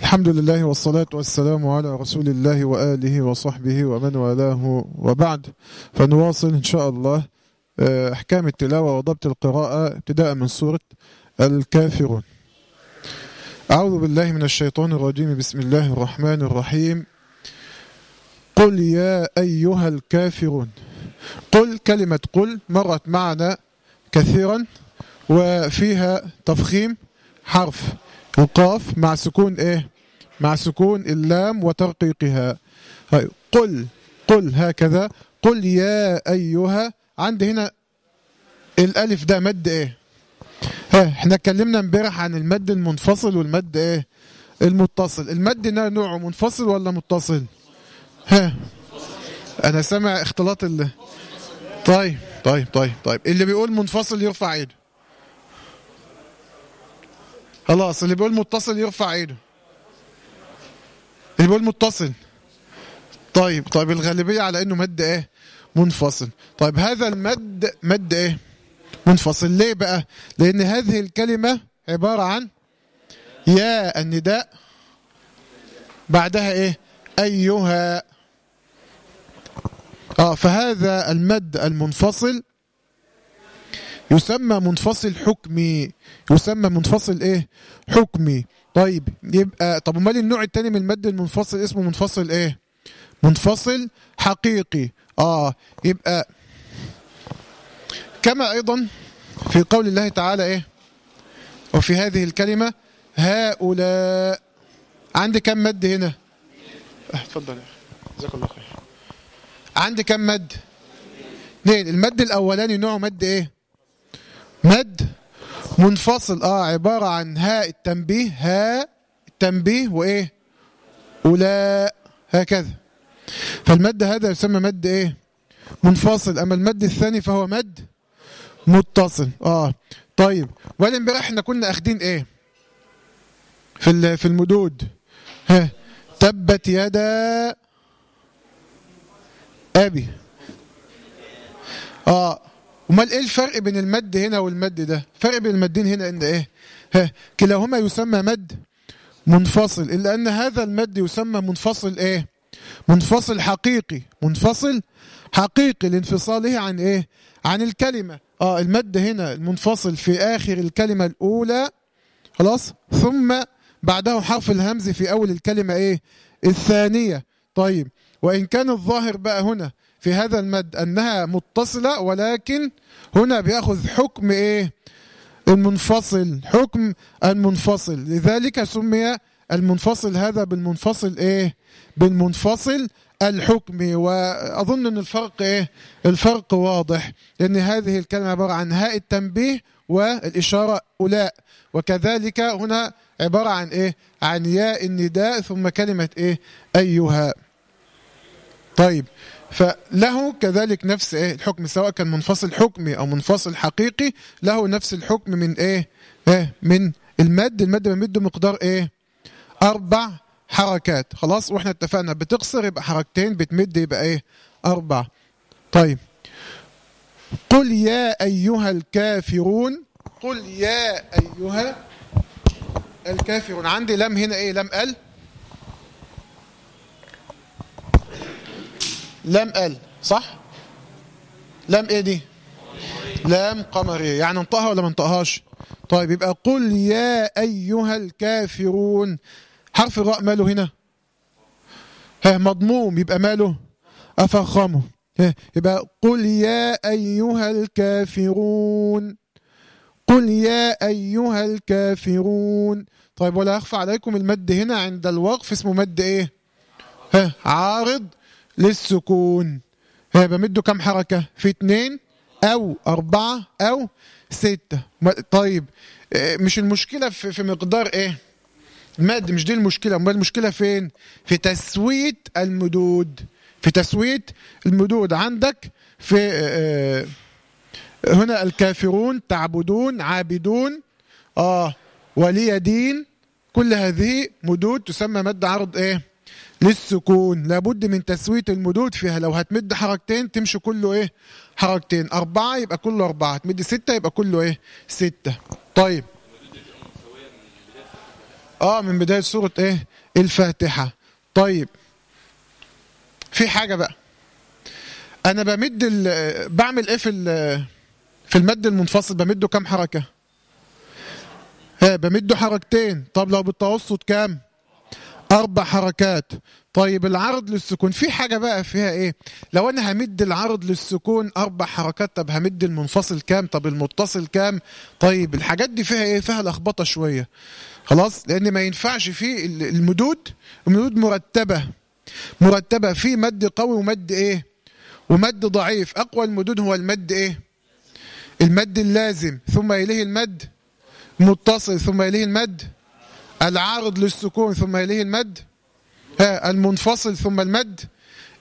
الحمد لله والصلاة والسلام على رسول الله وآله وصحبه ومن والاه وبعد. فنواصل إن شاء الله آه، أحكام التلاوة وضبط القراءة ابتداء من سورة الكافرون. أعوذ بالله من الشيطان الرجيم. بسم الله الرحمن الرحيم. قل يا أيها الكافرون قل كلمة قل مرت معنا كثيرا وفيها تفخيم حرف. القاف مع سكون إيه؟ مع سكون اللام وترقيقها. هاي قل قل هكذا. قل يا أيها عندي هنا الألف ده مد إيه؟ ها إحنا اتكلمنا امبارح عن المد المنفصل والمد إيه؟ المتصل. المد ده نوعه منفصل ولا متصل؟ ها أنا سامع اختلاط ال طيب طيب طيب طيب. اللي بيقول منفصل يرفع ايده خلاص اللي بيقول متصل يرفع إيده. اللي بيقول متصل. طيب طيب الغالبية على إنه مد إيه؟ منفصل. طيب هذا المد مد إيه؟ منفصل. ليه بقى؟ لأن هذه الكلمة عبارة عن يا النداء بعدها إيه؟ أيها. آه فهذا المد المنفصل يسمى منفصل حكمي. يسمى منفصل إيه؟ حكمي. طيب يبقى طب أمال النوع الثاني من المد المنفصل اسمه منفصل إيه؟ منفصل حقيقي. آه يبقى كما أيضا في قول الله تعالى إيه؟ وفي هذه الكلمة هؤلاء. عندي كم مد هنا؟ آه، اتفضل يا أخي. جزاك الله خير. عندي كم مد؟ اثنين. المد الأولاني نوعه مد إيه؟ مد منفصل آه عبارة عن هاء التنبيه هاء التنبيه وإيه؟ ولا هكذا. فالمد هذا يسمى مد إيه؟ منفصل. أما المد الثاني فهو مد متصل. آه طيب. ولا امبارح إحنا كنا أخدين إيه؟ في في المدود. ها تبت يدا أبي. آه. أمال إيه الفرق بين المد هنا والمد ده؟ فرق بين المدين هنا ان إيه؟ ها كلاهما يسمى مد منفصل إلا أن هذا المد يسمى منفصل إيه؟ منفصل حقيقي منفصل حقيقي لانفصاله عن إيه؟ عن الكلمة. آه المد هنا المنفصل في آخر الكلمة الأولى خلاص؟ ثم بعده حرف الهمز في أول الكلمة إيه؟ الثانية. طيب وإن كان الظاهر بقى هنا في هذا المد أنها متصلة ولكن هنا بيأخذ حكم إيه؟ المنفصل حكم المنفصل. لذلك سمي المنفصل هذا بالمنفصل إيه؟ بالمنفصل الحكمي وأظن إن الفرق إيه؟ الفرق واضح لأن هذه الكلمة عبارة عن هاء التنبيه والإشارة أولاء. وكذلك هنا عبارة عن إيه؟ عن ياء النداء ثم كلمة إيه؟ أيها. طيب. فله كذلك نفس إيه الحكم سواء كان منفصل حكمي أو منفصل حقيقي له نفس الحكم من إيه, إيه من المد المد بمده مقدار إيه أربع حركات. خلاص وإحنا اتفقنا بتقصر يبقى حركتين بتمد يبقى إيه أربع. طيب. قل يا أيها الكافرون قل يا أيها الكافرون. عندي لم هنا إيه لم ال؟ لم ال صح؟ لم إيه دي؟ لام قمرية. يعني انطقها ولا ما انطقهاش؟ طيب يبقى قل يا أيها الكافرون. حرف الراء ماله هنا؟ ها مضموم. يبقى ماله؟ أفخمه. ها يبقى قل يا أيها الكافرون. قل يا أيها الكافرون. طيب ولا اخفى عليكم المد هنا عند الوقف؟ اسمه مد إيه؟ ها عارض. للسكون. ها بمده كم حركة؟ في اتنين أو أربعة أو ستة. طيب إيه، مش المشكلة في مقدار إيه؟ المد مش دي المشكلة. أمال المشكلة فين؟ في تسوية المدود. في تسوية المدود. عندك في آه، هنا الكافرون تعبدون عابدون. آه ولي دين. كل هذه مدود تسمى مد عرض إيه؟ للسكون. لابد من تسوية المدود فيها. لو هتمد حركتين تمشي كله إيه؟ حركتين. أربعة يبقى كله أربعة. تمد ستة يبقى كله إيه؟ ستة. طيب. آه من بداية سورة إيه؟ الفاتحة. طيب. في حاجة بقى. أنا بمد بعمل إيه في في المد المنفصل؟ بمده كام حركة؟ ها بمده حركتين. طب لو بالتوسط كام؟ أربع حركات. طيب العرض للسكون في حاجة بقى فيها إيه؟ لو أنا همد العرض للسكون أربع حركات طب همد المنفصل كام؟ طب المتصل كام؟ طيب الحاجات دي فيها إيه؟ فيها لخبطة شوية. خلاص؟ لأن ما ينفعش في ال- المدود المدود مرتبة. مرتبة في مد قوي ومد إيه؟ ومد ضعيف. أقوى المدود هو المد إيه؟ المد اللازم. ثم إليه المد متصل ثم إليه المد العارض للسكون ثم إليه المد. ها المنفصل ثم المد.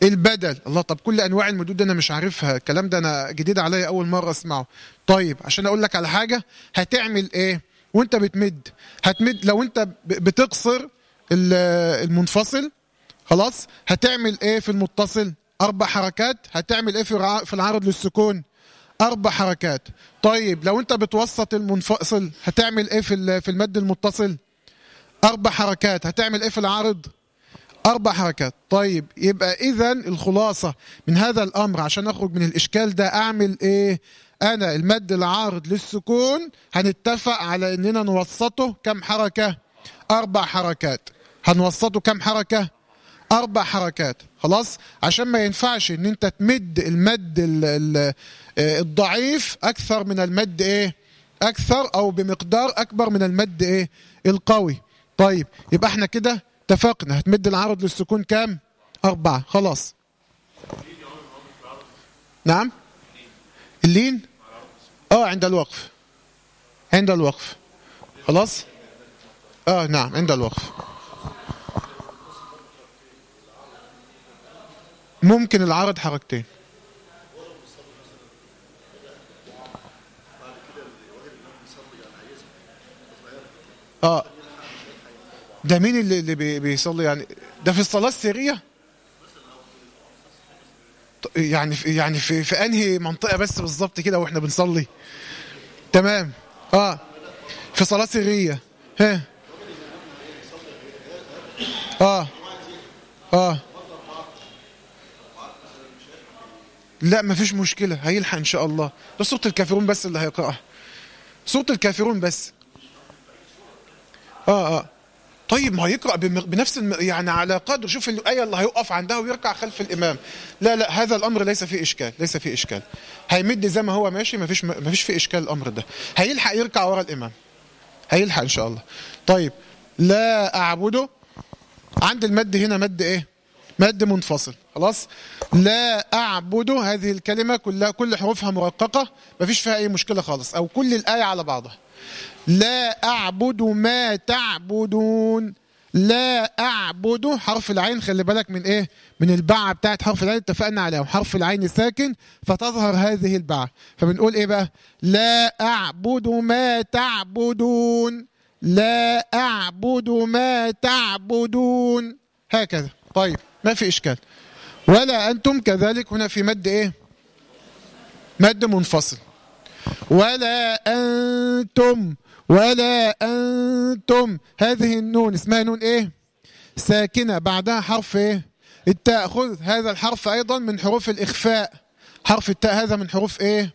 البدل. الله طب كل أنواع المدود أنا مش عارفها. الكلام ده أنا جديد عليا أول مرة أسمعه. طيب عشان أقول لك على حاجة هتعمل إيه؟ وأنت بتمد. هتمد لو أنت بتقصر ال- المنفصل خلاص هتعمل إيه في المتصل؟ أربع حركات. هتعمل إيه في الع- في العرض للسكون؟ أربع حركات. طيب لو أنت بتوسط المنفصل هتعمل إيه في في المد المتصل؟ أربع حركات. هتعمل إيه في العرض؟ أربع حركات. طيب يبقى اذا الخلاصة من هذا الأمر عشان أخرج من الإشكال ده أعمل إيه؟ أنا المد العارض للسكون. هنتفق على إننا نوسطه كم حركة؟ أربع حركات. هنوسطه كم حركة؟ أربع حركات. خلاص؟ عشان ما ينفعش إن أنت تمد المد ال ال الضعيف أكثر من المد إيه؟ أكثر أو بمقدار أكبر من المد إيه؟ القوي. طيب يبقى إحنا كده اتفقنا. هتمد العرض للسكون كام؟ أربعة. خلاص. نعم؟ اللين؟ آه عند الوقف. عند الوقف. خلاص؟ آه نعم عند الوقف. ممكن العرض حركتين. آه. ده مين اللي, اللي بي- بيصلي؟ يعني ده في الصلاة السرية؟ ط- يعني في يعني في, في أنهي منطقة بس بالظبط كده وإحنا بنصلي؟ تمام. آه. في صلاة سرية. ها. آه. آه. لا مفيش مشكلة. هيلحق إن شاء الله. ده سورة الكافرون بس اللي هيقرأها سورة الكافرون بس. آه آه. طيب ما هيقرأ بم- بنفس الم... يعني على قدر شوف الآية اللي هيقف عندها ويركع خلف الإمام. لا لا هذا الأمر ليس فيه إشكال ليس فيه إشكال. هيمد زي ما هو ماشي ما فيش ما فيش فيه إشكال الأمر ده. هيلحق يركع ورا الإمام. هيلحق إن شاء الله. طيب لا أعبده. عند المد هنا مد إيه؟ مد منفصل. خلاص؟ لا أعبد هذه الكلمة كلها كل حروفها مرققة ما فيش فيها أي مشكلة خالص أو كل الآية على بعضها. لا أعبد ما تعبدون. لا أعبد. حرف العين خلي بالك من إيه؟ من الباعة بتاعت حرف العين. اتفقنا عليها. حرف العين ساكن فتظهر هذه الباعة. فبنقول إيه بقى؟ لا أعبد ما تعبدون. لا أعبد ما تعبدون. هكذا. طيب ما في إشكال. ولا أنتم كذلك هنا في مد إيه؟ مد منفصل. ولا أنتم ولا أنتم. هذه النون اسمها نون إيه؟ ساكنة بعدها حرف إيه؟ التاء خذ هذا الحرف أيضا من حروف الإخفاء. حرف التاء هذا من حروف إيه؟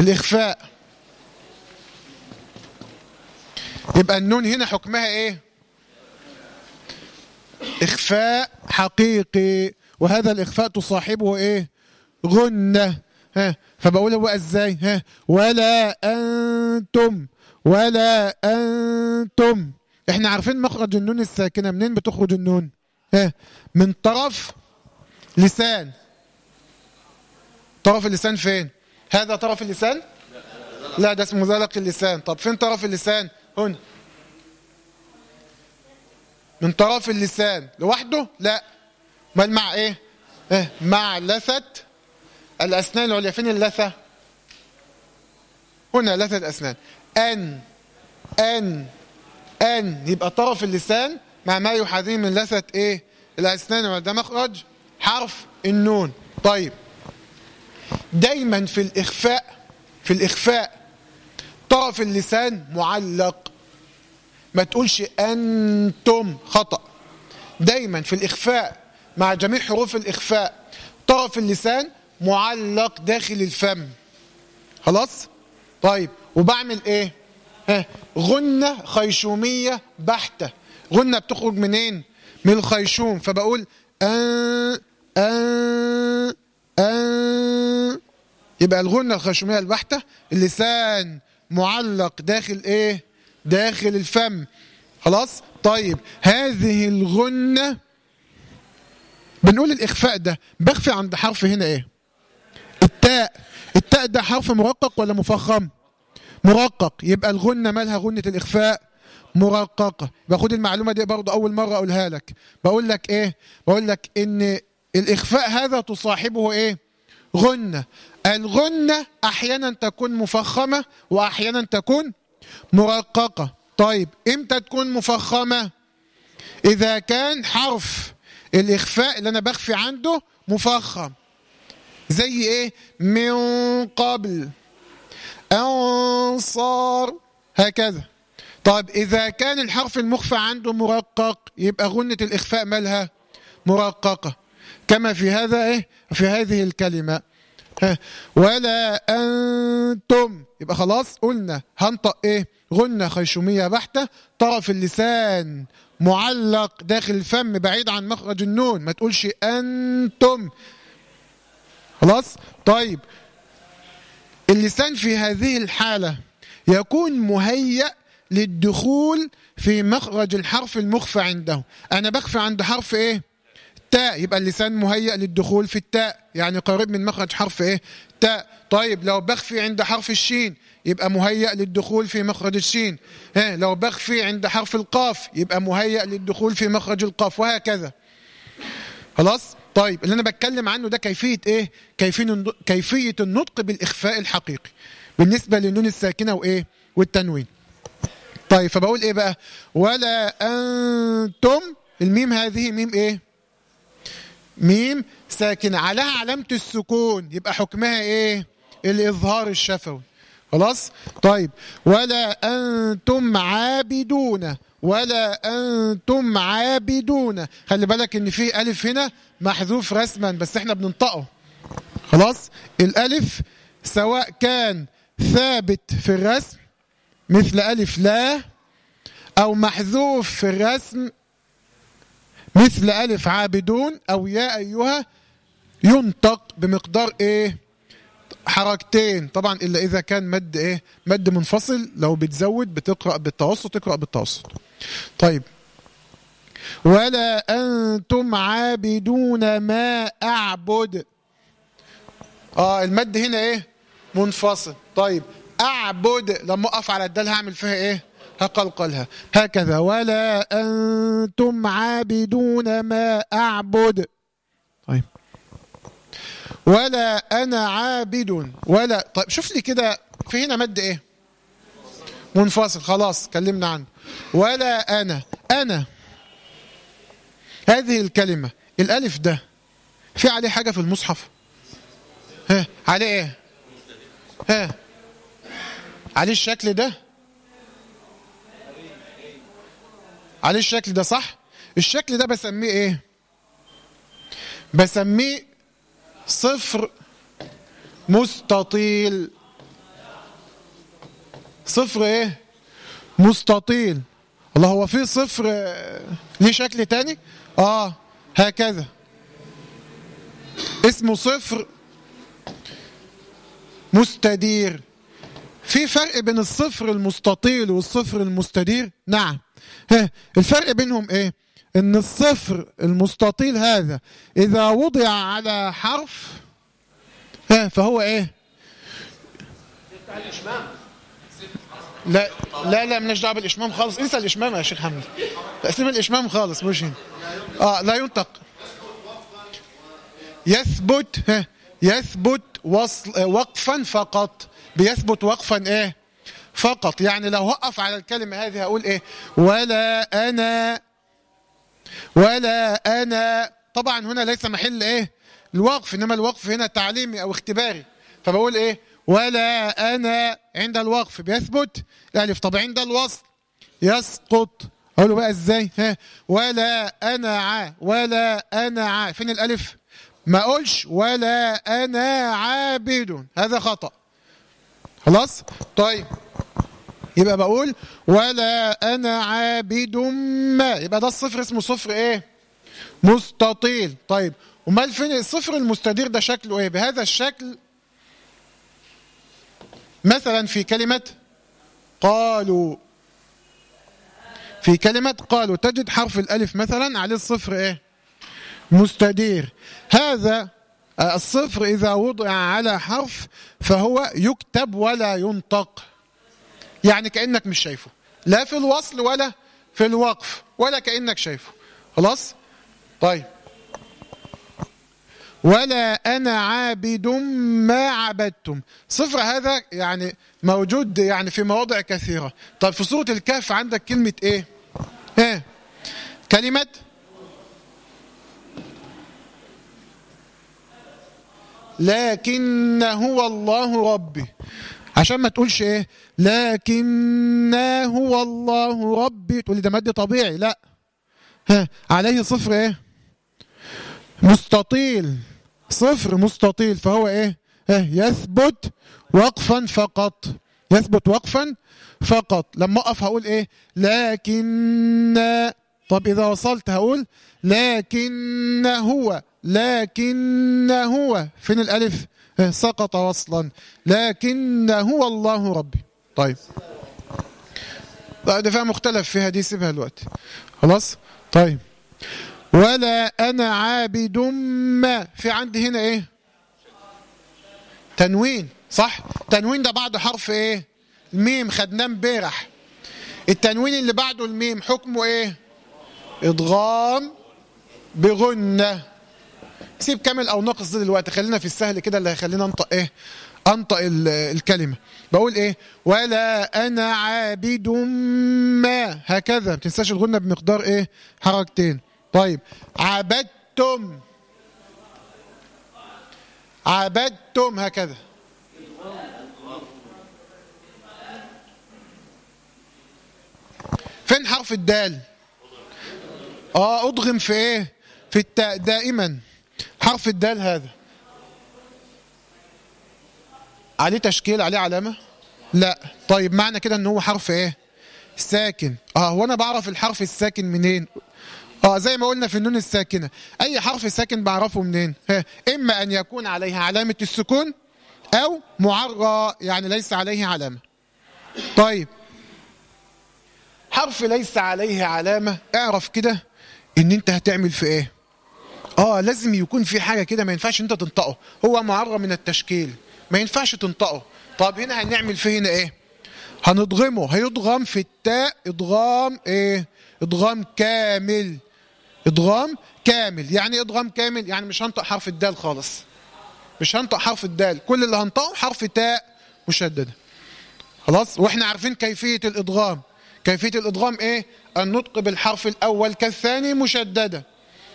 الإخفاء. يبقى النون هنا حكمها إيه؟ إخفاء حقيقي. وهذا الإخفاء تصاحبه إيه؟ غنة. ها فبقولها بقى إزاي؟ ها ولا أنتم ولا أنتم. إحنا عارفين مخرج النون الساكنة منين بتخرج النون؟ ها من طرف لسان. طرف اللسان فين؟ هذا طرف اللسان؟ لا ده اسمه زلق اللسان. طب فين طرف اللسان؟ هنا من طرف اللسان. لوحده؟ لا. امال مع إيه؟ آه مع لثة الأسنان العليا فين اللثة؟ هنا لثة الأسنان أن أن أن يبقى طرف اللسان مع ما يحاذيه من لثة إيه؟ الأسنان ده مخرج حرف النون. طيب. دايما في الإخفاء في الإخفاء طرف اللسان معلق. ما تقولش أنتم خطأ. دايما في الإخفاء مع جميع حروف الإخفاء طرف اللسان معلق داخل الفم. خلاص؟ طيب وبعمل إيه؟ ها غنة خيشومية بحتة. غنة بتخرج منين؟ من الخيشوم. فبقول آه يبقى الغنة الخيشومية البحتة اللسان معلق داخل إيه؟ داخل الفم. خلاص؟ طيب هذه الغنة بنقول الإخفاء ده بخفي عند حرف هنا إيه؟ التاء. التاء ده حرف مرقق ولا مفخم؟ مرقق. يبقى الغنة مالها غنة الإخفاء؟ مرققة. باخد المعلومة دي برضه أول مرة أقولها لك. بقول لك إيه؟ بقول لك إن الإخفاء هذا تصاحبه إيه؟ غنة. الغنة أحيانا تكون مفخمة وأحيانا تكون مرققة. طيب إمتى تكون مفخمة؟ إذا كان حرف الإخفاء اللي أنا بخفي عنده مفخم. زي إيه؟ من قبل. أنصار. هكذا. طيب إذا كان الحرف المخفى عنده مرقق يبقى غنة الإخفاء مالها مرققة. كما في هذا إيه؟ في هذه الكلمة. ولا أنتم. يبقى خلاص قلنا. هنطق إيه؟ غنة خيشومية بحتة. طرف اللسان معلق داخل الفم بعيد عن مخرج النون. ما تقولش أنتم. خلاص؟ طيب. اللسان في هذه الحالة يكون مهيأ للدخول في مخرج الحرف المخفى عنده. أنا بخفي عند حرف إيه؟ تاء. يبقى اللسان مهيأ للدخول في التاء. يعني قريب من مخرج حرف إيه؟ تاء. طيب لو بخفي عند حرف الشين يبقى مهيأ للدخول في مخرج الشين. ها لو بخفي عند حرف القاف يبقى مهيأ للدخول في مخرج القاف وهكذا. خلاص؟ طيب اللي أنا بتكلم عنه ده كيفية إيه؟ كيفيه كيفية النطق بالإخفاء الحقيقي بالنسبة للنون الساكنة وإيه؟ والتنوين. طيب فبقول إيه بقى؟ ولا أنتم الميم هذه ميم إيه؟ ميم ساكنة. عليها علامة السكون يبقى حكمها إيه؟ الإظهار الشفوي. خلاص؟ طيب. ولا أنتم عابدون. ولا أنتم عابدون. خلي بالك إن في ألف هنا محذوف رسما بس إحنا بننطقه. خلاص؟ الألف سواء كان ثابت في الرسم مثل ألف لا أو محذوف في الرسم مثل ألف عابدون أو يا أيها ينطق بمقدار إيه؟ حركتين. طبعا إلا إذا كان مد إيه؟ مد منفصل. لو بتزود بتقرأ بالتوسط تقرأ بالتوسط. طيب. ولا أنتم عابدون ما أعبد. آه المد هنا إيه؟ منفصل. طيب. أعبد. لما أقف على الدال هعمل فيها إيه؟ هقلقلها. هكذا. ولا أنتم عابدون ما أعبد. طيب. ولا أنا عابد ولا طيب شوف لي كده في هنا مد إيه؟ منفصل خلاص كلمنا عنه. ولا أنا أنا. هذه الكلمة الألف ده في عليه حاجة في المصحف؟ ها عليه إيه؟ ها عليه الشكل ده؟ عليه الشكل ده صح؟ الشكل ده بسميه إيه؟ بسميه صفر مستطيل. صفر إيه؟ مستطيل. الله هو في صفر ليه شكل تاني؟ آه هكذا. اسمه صفر مستدير. في فرق بين الصفر المستطيل والصفر المستدير؟ نعم. ها الفرق بينهم إيه؟ إن الصفر المستطيل هذا إذا وضع على حرف ها فهو إيه؟ لا لا لا مالناش دعوة بالإشمام خالص. انسى الإشمام يا شيخ حمد. سيب الإشمام خالص مش هنا آه لا ينطق. يثبت ها يثبت وصل وقفا فقط. بيثبت وقفا إيه؟ فقط. يعني لو وقف على الكلمة هذه هقول إيه؟ ولا أنا ولا أنا. طبعا هنا ليس محل إيه؟ الوقف إنما الوقف هنا تعليمي أو اختباري. فبقول إيه؟ ولا أنا عند الوقف. بيثبت؟ الألف. طب عند الوصل؟ يسقط. أقوله بقى إزاي؟ ها؟ ولا أنا ع ولا أنا ع فين الألف؟ ما أقولش ولا أنا عابد. هذا خطأ. خلاص؟ طيب. يبقى بقول ولا أنا عابد ما. يبقى ده الصفر اسمه صفر إيه؟ مستطيل. طيب أمال فين الصفر المستدير ده شكله إيه؟ بهذا الشكل مثلا في كلمة قالوا في كلمة قالوا تجد حرف الألف مثلا عليه الصفر إيه؟ مستدير. هذا الصفر إذا وضع على حرف فهو يكتب ولا ينطق. يعني كأنك مش شايفه. لا في الوصل ولا في الوقف ولا كأنك شايفه. خلاص؟ طيب. ولا أنا عابد ما عبدتم. صفر هذا يعني موجود يعني في مواضع كثيرة. طيب في سورة الكهف عندك كلمة إيه؟ إيه؟ كلمة؟ لكن هو الله ربي. عشان ما تقولش إيه؟ لكن هو الله ربي. تقول ده مد طبيعي. لا. ها عليه صفر إيه؟ مستطيل. صفر مستطيل. فهو إيه؟ آه يثبت وقفا فقط. يثبت وقفا فقط. لما أقف هقول إيه؟ لكن طب إذا وصلت هقول لكن هو. لكن هو. فين الألف؟ سقط وصلا. لكن هو الله ربي. طيب. ده فيها مختلف فيها دي سيبها الوقت خلاص؟ طيب. ولا أنا عابد ما. في عندي هنا إيه؟ تنوين. صح؟ تنوين ده بعد حرف إيه؟ الميم. خدناه امبارح. التنوين اللي بعده الميم حكمه إيه؟ إضغام بغنة. سيب كامل أو ناقص دي دلوقتي. خلينا في السهل كده اللي هيخلينا أنطق إيه؟ أنطق الكلمة. بقول إيه؟ ولا أنا عابد ما. هكذا. ما تنساش الغنة بمقدار إيه؟ حركتين. طيب. عبدتم عبدتم هكذا. فين حرف الدال؟ آه اضغم في إيه؟ في التاء. دائما. حرف الدال هذا. عليه تشكيل عليه علامة؟ لا. طيب معنى كده إن هو حرف إيه؟ ساكن. آه وأنا بعرف الحرف الساكن منين؟ آه زي ما قلنا في النون الساكنة. أي حرف ساكن بعرفه منين؟ ها إما أن يكون عليها علامة السكون أو معرى يعني ليس عليه علامة. طيب. حرف ليس عليه علامة اعرف كده إن أنت هتعمل في إيه؟ آه لازم يكون في حاجة كده ما ينفعش أنت تنطقه. هو معرى من التشكيل. ما ينفعش تنطقه. طب هنا هنعمل فيه هنا إيه؟ هنضغمه. هيضغم في التاء ادغام إيه؟ ادغام كامل. ادغام كامل. يعني ادغام كامل؟ يعني مش هنطق حرف الدال خالص. مش هنطق حرف الدال. كل اللي هنطقه حرف تاء مشددة. خلاص؟ وإحنا عارفين كيفية الادغام كيفية الادغام إيه؟ النطق بالحرف الأول كالثاني مشددة.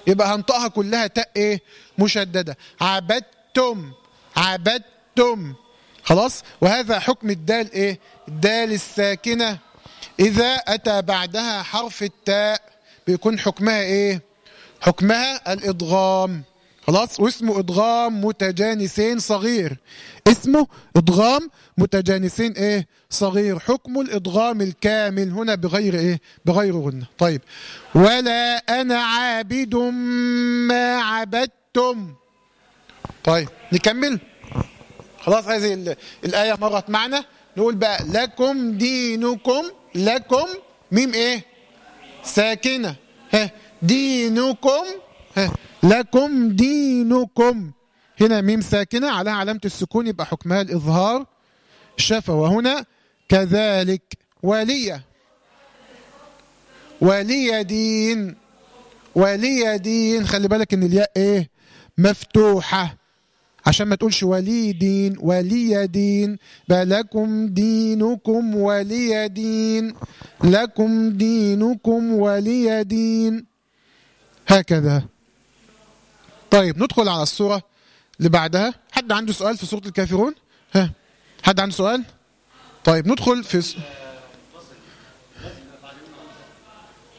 يبقى هنطقها كلها تاء إيه؟ مشددة. عبدتم. عبدتم. خلاص؟ وهذا حكم الدال إيه؟ الدال الساكنة. إذا أتى بعدها حرف التاء بيكون حكمها إيه؟ حكمها الادغام خلاص؟ واسمه إدغام متجانسين صغير. اسمه إدغام متجانسين إيه؟ صغير. حكم الإدغام الكامل هنا بغير إيه؟ بغير غنة. طيب. ولا أنا عابد ما عبدتم. طيب. نكمل؟ خلاص هذه الآية مرت معنا. نقول بقى لكم دينكم لكم ميم إيه؟ ساكنة. ها. دينكم ها. لكم دينكم. هنا ميم ساكنة على علامة السكون يبقى حكمها الإظهار. شفا وهنا كذلك. ولي. ولي دين. ولي دين. خلي بالك إن الياء إيه؟ مفتوحة. عشان ما تقولش ولي دين ولي دين. بلكم دينكم ولي دين. لكم دينكم ولي دين. هكذا. طيب ندخل على السورة اللي بعدها. حد عنده سؤال في سورة الكافرون؟ ها حد عنده سؤال؟ طيب ندخل في س...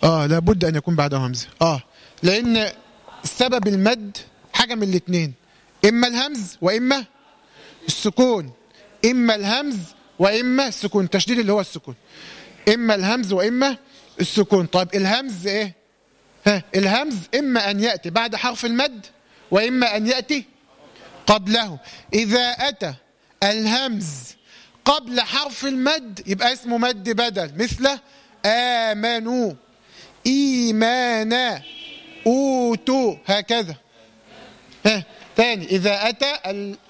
آه لابد أن يكون بعده همزة. آه لأن سبب المد حاجة من الاثنين إما الهمز وإما السكون. إما الهمز وإما السكون. التشديد اللي هو السكون. إما الهمز وإما السكون. طيب الهمز إيه؟ ها الهمز إما أن يأتي بعد حرف المد وإما أن يأتي قبله إذا أتى الهمز قبل حرف المد يبقى اسمه مد بدل مثل آمنوا إيمانا أوتوا هكذا. ها إذا أتى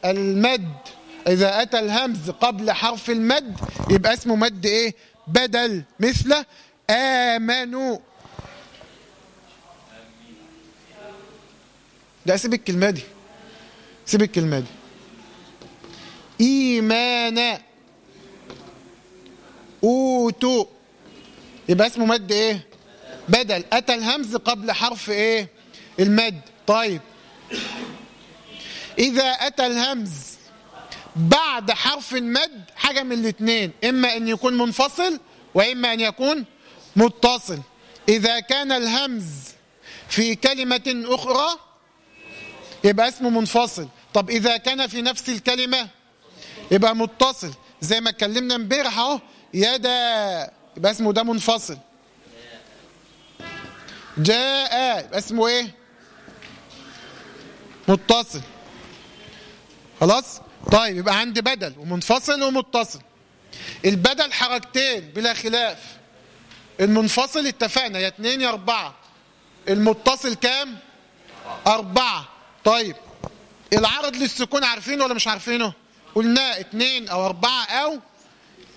المد إذا أتى الهمز قبل حرف المد يبقى اسمه مد إيه؟ بدل مثل آمنوا. لا سيب الكلمة دي. سيب الكلمة دي. إيمانا. اوتوا يبقى اسمه مد إيه؟ بدل. أتى الهمز قبل حرف إيه؟ المد. طيب. إذا أتى الهمز بعد حرف المد حاجة من الاثنين إما أن يكون منفصل وإما أن يكون متصل. إذا كان الهمز في كلمة أخرى يبقى اسمه منفصل. طب إذا كان في نفس الكلمة يبقى متصل. زي ما اتكلمنا امبارح أهو يدا يبقى اسمه ده منفصل. جاء يبقى اسمه إيه؟ متصل. خلاص؟ طيب يبقى عندي بدل ومنفصل ومتصل. البدل حركتين بلا خلاف. المنفصل اتفقنا يا اتنين يا أربعة. المتصل كام؟ أربعة. طيب العرض للسكون عارفينه ولا مش عارفينه؟ قلنا اتنين أو أربعة أو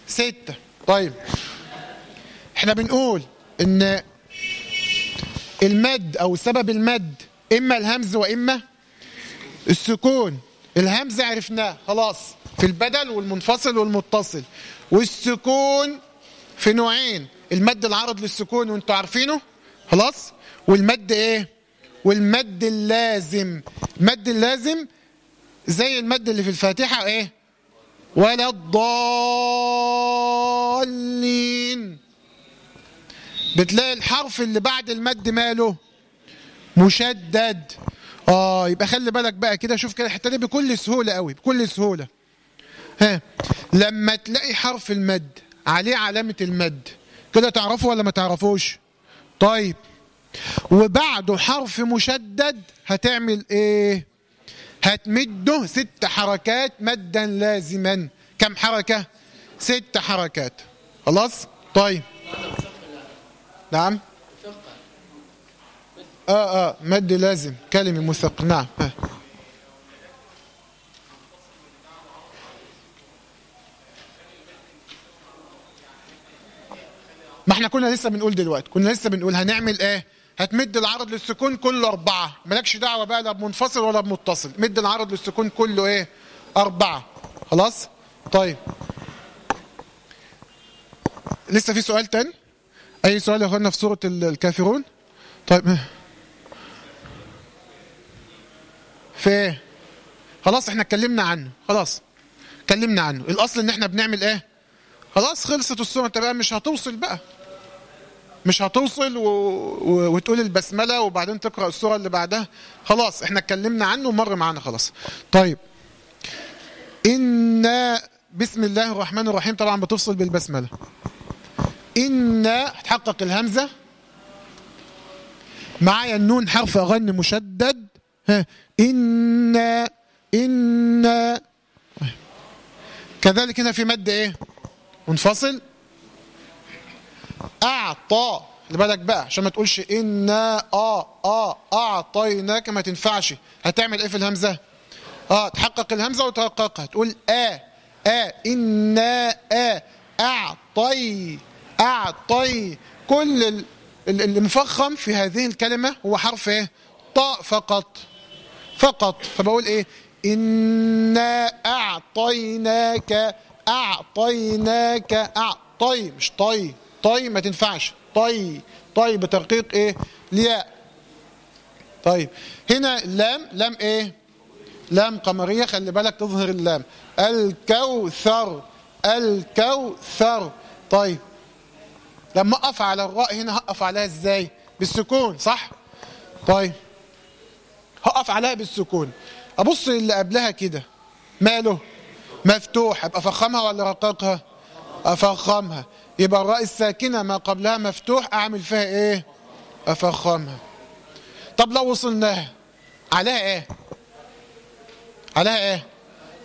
ستة. طيب إحنا بنقول إن المد أو سبب المد إما الهمز وإما السكون. الهمز عرفناه خلاص في البدل والمنفصل والمتصل. والسكون في نوعين المد العرض للسكون وإنتوا عارفينه خلاص؟ والمد إيه؟ والمد اللازم. المد اللازم زي المد اللي في الفاتحة إيه؟ ولا الضالين. بتلاقي الحرف اللي بعد المد ماله مشدد. آه يبقى خلي بالك بقى كده شوف كده الحتة دي بكل سهولة قوي بكل سهولة. ها لما تلاقي حرف المد عليه علامة المد. كده تعرفه ولا ما تعرفوش؟ طيب. وبعده حرف مشدد هتعمل إيه؟ هتمده ست حركات مدا لازما. كم حركة؟ ست حركات. خلاص؟ طيب. نعم؟ آه آه. مد لازم. كلمة مثقل نعم. آه. ما إحنا كنا لسه بنقول دلوقتي. كنا لسه بنقول هنعمل إيه؟ هتمد العرض للسكون كله أربعة. مالكش دعوة بقى لا بمنفصل ولا بمتصل. مد العرض للسكون كله إيه؟ أربعة. خلاص؟ طيب. لسه في سؤال تاني؟ أي سؤال يا أخوانا في سورة الكافرون؟ طيب. في إيه؟ خلاص إحنا اتكلمنا عنه. خلاص. اتكلمنا عنه. الأصل إن إحنا بنعمل إيه؟ خلاص خلصت السورة انت بقى مش هتوصل بقى. مش هتوصل و... و... وتقول البسملة وبعدين تقرأ السورة اللي بعدها. خلاص إحنا اتكلمنا عنه ومر معانا خلاص. طيب. ان بسم الله الرحمن الرحيم. طبعا بتفصل بالبسملة. ان هتحقق الهمزة. معايا النون حرف اغن مشدد. ها. إن إن. كذلك هنا في مد إيه؟ منفصل. أعطى اللي بالك بقى عشان ما تقولش إنا آه آه أعطيناك ما تنفعش. هتعمل إيه في الهمزة؟ آه تحقق الهمزة وتحققها. تقول آه آه إنا آه أعطي أعطي. كل المفخم في هذه الكلمة هو حرف إيه؟ طاء فقط. فقط. فبقول إيه؟ إنا أعطيناك أعطيناك أعطي. مش طي. طي ما تنفعش. طي طي بترقيق إيه؟ الياء. طيب هنا لام لام إيه؟ لام قمرية. خلي بالك تظهر اللام. الكوثر الكوثر. طيب لما أقف على الراء هنا هقف عليها إزاي؟ بالسكون صح؟ طيب هقف عليها بالسكون. أبص اللي قبلها كده. ماله؟ مفتوح. أبقى أفخمها ولا رققها أفخمها. يبقى الراء الساكنة ما قبلها مفتوح أعمل فيها إيه؟ أفخمها. طب لو وصلناها عليها إيه؟ عليها إيه؟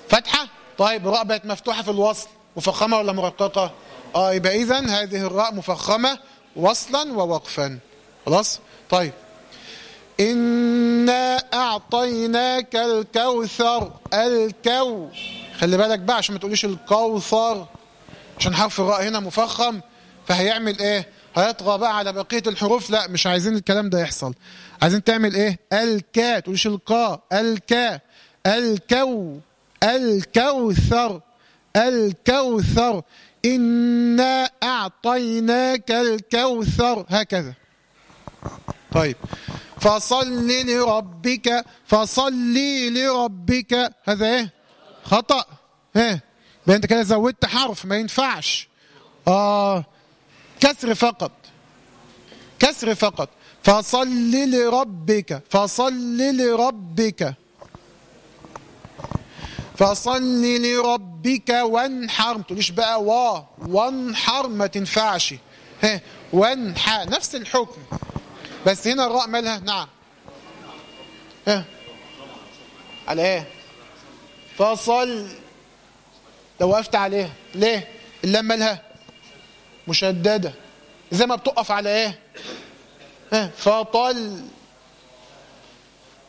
فتحة؟ طيب الراء بقت مفتوحة في الوصل مفخمة ولا مرققة؟ آه يبقى اذا هذه الراء مفخمة وصلا ووقفا. خلاص؟ طيب. إنا أعطيناك الكوثر الكو. خلي بالك بقى عشان ما تقوليش الكوثر. عشان حرف الراء هنا مفخم فهيعمل إيه؟ هيطغى بقى على بقية الحروف. لا مش عايزين الكلام ده يحصل. عايزين تعمل إيه؟ الكا. تقوليش القا. الكا. الكو. الكوثر. الكوثر. إنا أعطيناك الكوثر. هكذا. طيب. فصل لربك. فصلي لربك. هذا إيه؟ خطأ. إيه؟ يبقى أنت كده زودت حرف ما ينفعش. آه كسر فقط. كسر فقط. فصل لربك فصل لربك. فصل لربك وانحر. ما تقوليش بقى وا وانحر ما تنفعش. ها وانحر نفس الحكم. بس هنا الراء مالها؟ نعم. ها. على إيه؟ فصل لو وقفت عليها. ليه؟ اللام مالها مشددة. زي ما بتقف على إيه؟ ها فطل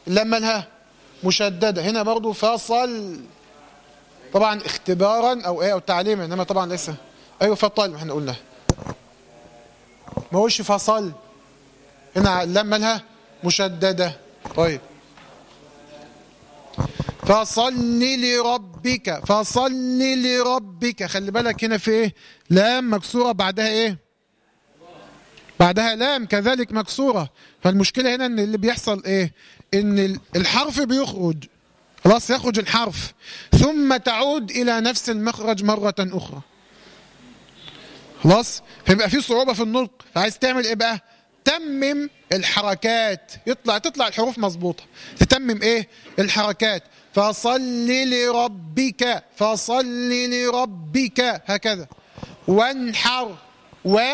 اللام مالها مشددة. هنا برضو فصل. طبعا اختبارا أو إيه أو تعليما. إنما طبعا لسه. أيوه فطل إحنا قلنا. ما هوش فصل. هنا اللام مالها مشددة. طيب. فصل لربك فصل لربك. خلي بالك هنا في إيه؟ لام مكسورة بعدها إيه؟ بعدها لام كذلك مكسورة. فالمشكلة هنا إن اللي بيحصل إيه؟ إن الحرف بيخرج. خلاص يخرج الحرف. ثم تعود إلى نفس المخرج مرة أخرى. خلاص؟ فيبقى في صعوبة في النطق. فعايز تعمل إيه بقى؟ تمم الحركات. يطلع تطلع الحروف مظبوطة. تتمم إيه؟ الحركات. فصل لربك فصل لربك هكذا. وانحر و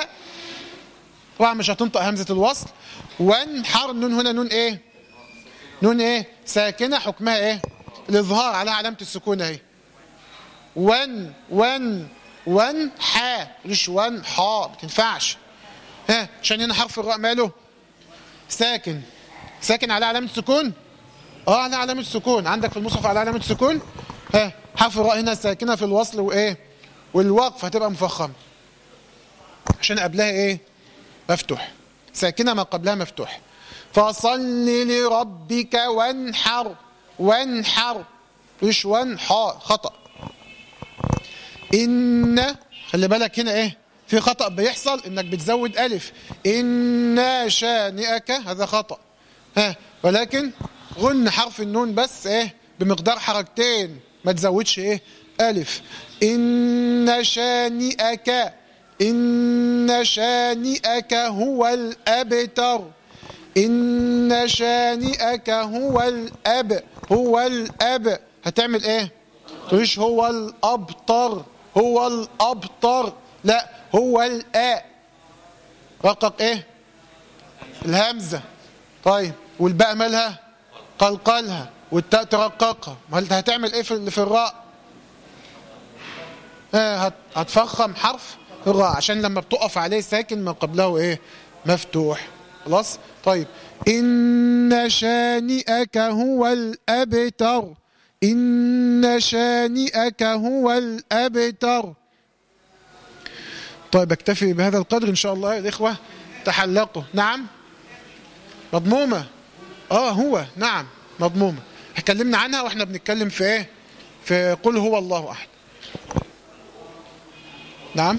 طبعا مش هتنطق همزة الوصل. وانحر نون هنا نون إيه؟ نون إيه؟ ساكنة حكمها إيه؟ الإظهار على علامة السكون أهي. ون ون ون حا. مش ون حا. ما تنفعش. ها عشان هنا حرف الراء ماله؟ ساكن. ساكن على علامة السكون؟ آه على علامة السكون. عندك في المصحف على علامة السكون؟ ها حرف الراء هنا ساكنة في الوصل وإيه؟ والوقف هتبقى مفخم. عشان قبلها إيه؟ مفتوح. ساكنة ما قبلها مفتوح. فصل لربك وانحر وانحر. مش وانحر خطأ. إن خلي بالك هنا إيه؟ في خطأ بيحصل إنك بتزود ألف. إن شانئك هذا خطأ. ها ولكن غن حرف النون بس إيه بمقدار حركتين ما تزودش إيه ألف. إن شانئك إن شانئك هو الأبتر. إن شانئك هو الأب هو الأب. هتعمل إيه؟ تقولش هو الأبطر هو الأبطر لا هو الآ. رقق إيه؟ الهمزة. طيب والباء مالها؟ قلقلها والتاء ترققها ما انت هتعمل إيه في الراء؟ آه هتفخم حرف الراء عشان لما بتقف عليه ساكن ما قبله إيه؟ مفتوح. خلاص؟ طيب. إن شانئك هو الأبتر. إن شانئك هو الأبتر. طيب أكتفي بهذا القدر إن شاء الله يا الإخوة. تحلقوا. نعم؟ مضمومة. آه هو. نعم مضمومة اتكلمنا عنها وإحنا بنتكلم في إيه؟ في قل هو الله أحد. نعم؟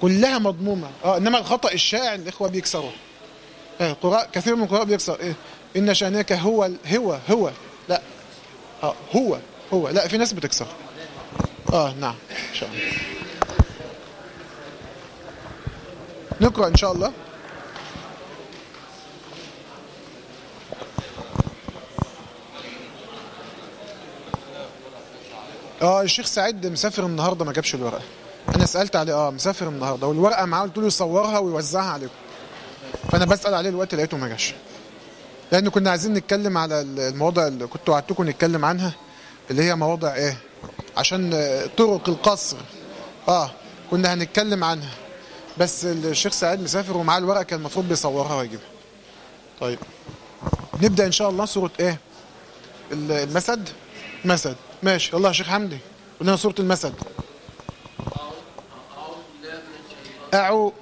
كلها مضمومة. آه إنما الخطأ الشائع الإخوة بيكسروا. آه قراء كثير من القراء بيكسر إيه؟ إن شأنك هو هو هو. لا. آه هو هو. لا في ناس بتكسر. آه نعم. إن شاء الله. نقرأ إن شاء الله. آه الشيخ سعيد مسافر النهارده ما جابش الورقة. أنا سألت عليه آه مسافر النهارده والورقة معاه قلت له يصورها ويوزعها عليكم. فأنا بسأل عليه دلوقتي لقيته ما جاش. لأن كنا عايزين نتكلم على المواضع اللي كنت وعدتكم نتكلم عنها اللي هي مواضع إيه؟ عشان آه، طرق القصر. آه كنا هنتكلم عنها. بس الشيخ سعيد مسافر ومعاه الورقة كان المفروض بيصورها ويجيبها. طيب نبدأ إن شاء الله سورة إيه؟ ال- المسد. مسد. ماشي. يلا يا شيخ حمدي. قول لنا سورة المسد. اعو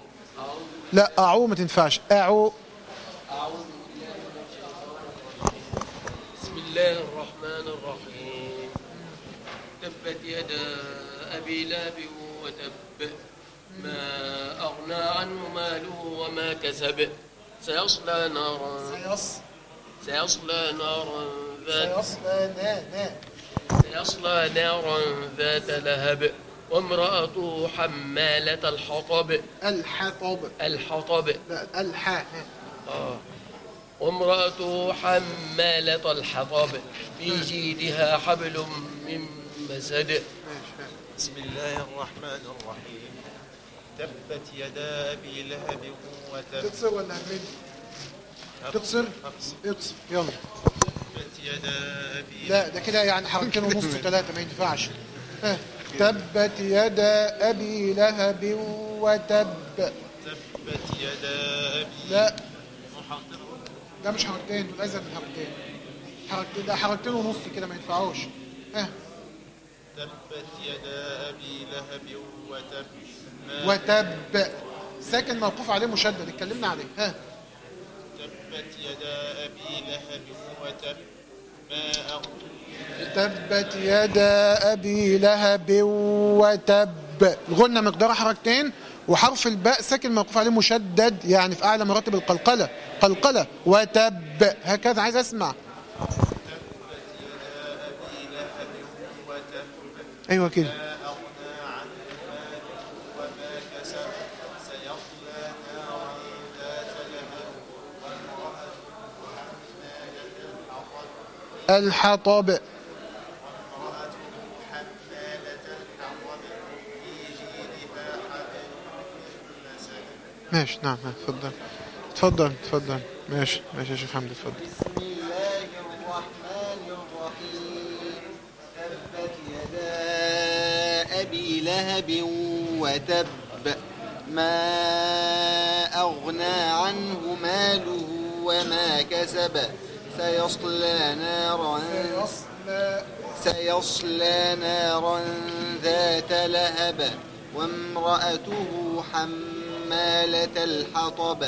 لا أعو ما تنفعش. اعو بسم الله الرحمن الرحيم. تبت يدا أبي لهب وتب ما أغنى عنه ماله وما كسب. سيصلى نارا سيص سيصلى نارا ذات سيصلى نا نا. سيصلى نارا ذات لهب وامرأته حمالة الحطب. الحطب. الحطب. لا الحاء آه. وامرأته حمالة الحطب. في جيدها حبل من مسد بسم الله الرحمن الرحيم. تبت يدا أبي لهب وتب. تقصر ولا هتمد تقصر. اقصر يلا. لا ده كده يعني حركتين ونص ثلاثة ما ينفعش. تبت يدا أبي لهب وتب. تبت يدا أبي لا. ده مش حركتين دول أزيد من حركتين. حركتين ده حركتين ونص كده ما ينفعوش. ها. تبت يدا أبي لهب وتب وتب. ساكن موقوف عليه مشدد اتكلمنا عليه. ها. تبت يدا أبي لهب وتب ما أغنى تبت يدا أبي لهب وتب. الغنة مقدار حركتين وحرف الباء ساكن موقوف عليه مشدد يعني في أعلى مراتب القلقلة. قلقلة وتب. هكذا عايز أسمع. وتب أيوة كده ما أغنى عنه ماله وما كسب سيصلى نارا ذات لهب وامرأته حمالة الحطب الحطب حمالة الحطب في جيدها حبل من مسد ماشي نعم ها، اتفضل اتفضل اتفضل ماشي ماشي يا شيخ حمدي اتفضل بسم الله الرحمن الرحيم يدا أبي لهب وتب ما أغنى عنه ماله وما كسب. سيصلى نارا. سيصلى نارا ذات لهب وامرأته حمالة الحطب.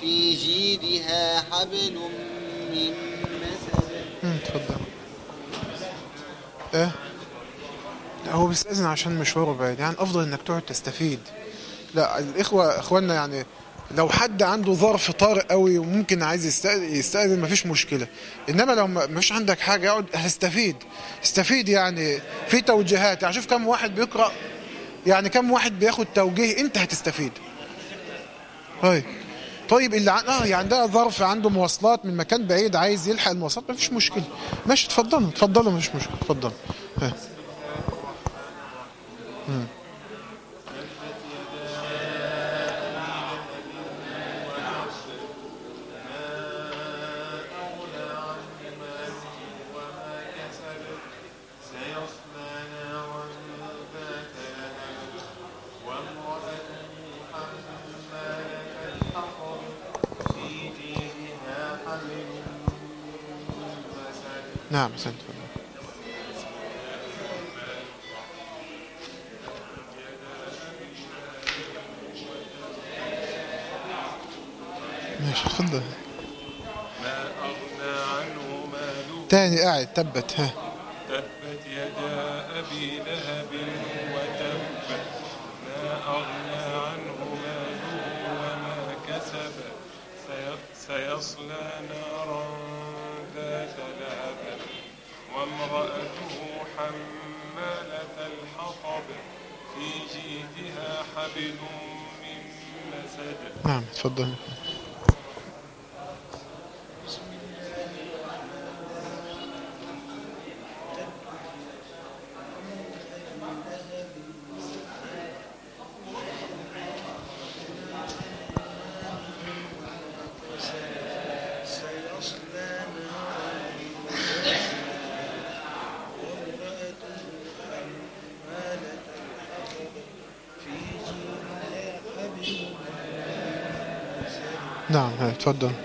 في جيدها حبل من مسد. مم، اتفضل. إيه؟ لا هو بيستأذن عشان مشواره بعيد يعني أفضل إنك تقعد تستفيد. لا الإخوة إخواننا يعني لو حد عنده ظرف طارئ قوي وممكن عايز يستأذن, مفيش مشكلة. إنما لو مش عندك حاجة اقعد هستفيد. استفيد يعني في توجيهات. يعني شوف كم واحد بيقرأ يعني كم واحد بياخد توجيه أنت هتستفيد. هاي طيب اللي عن... آه يعني ده ظرف عنده مواصلات من مكان بعيد عايز يلحق المواصلات مفيش مشكلة. ماشي اتفضلوا اتفضلوا مفيش مشكلة اتفضلوا. نعم اتفضل ماشي اتفضل ما أغنى عنه ماله تاني قاعد تبت ها. تبت يدا أبي لهب وتب ما أغنى عنه ماله وما كسب. سي- سيصلى نارا ذات لهب. وامرأته حمالة الحطب في جيدها حبل من مسد. نعم تفضل. نعم ها،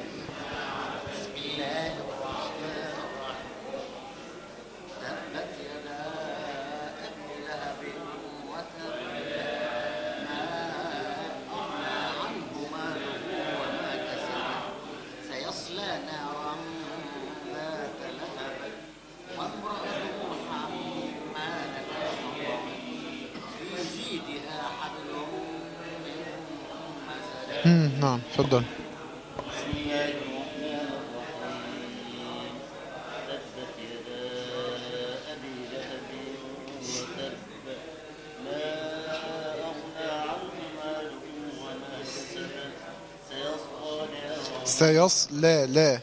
سيصلى لا نارا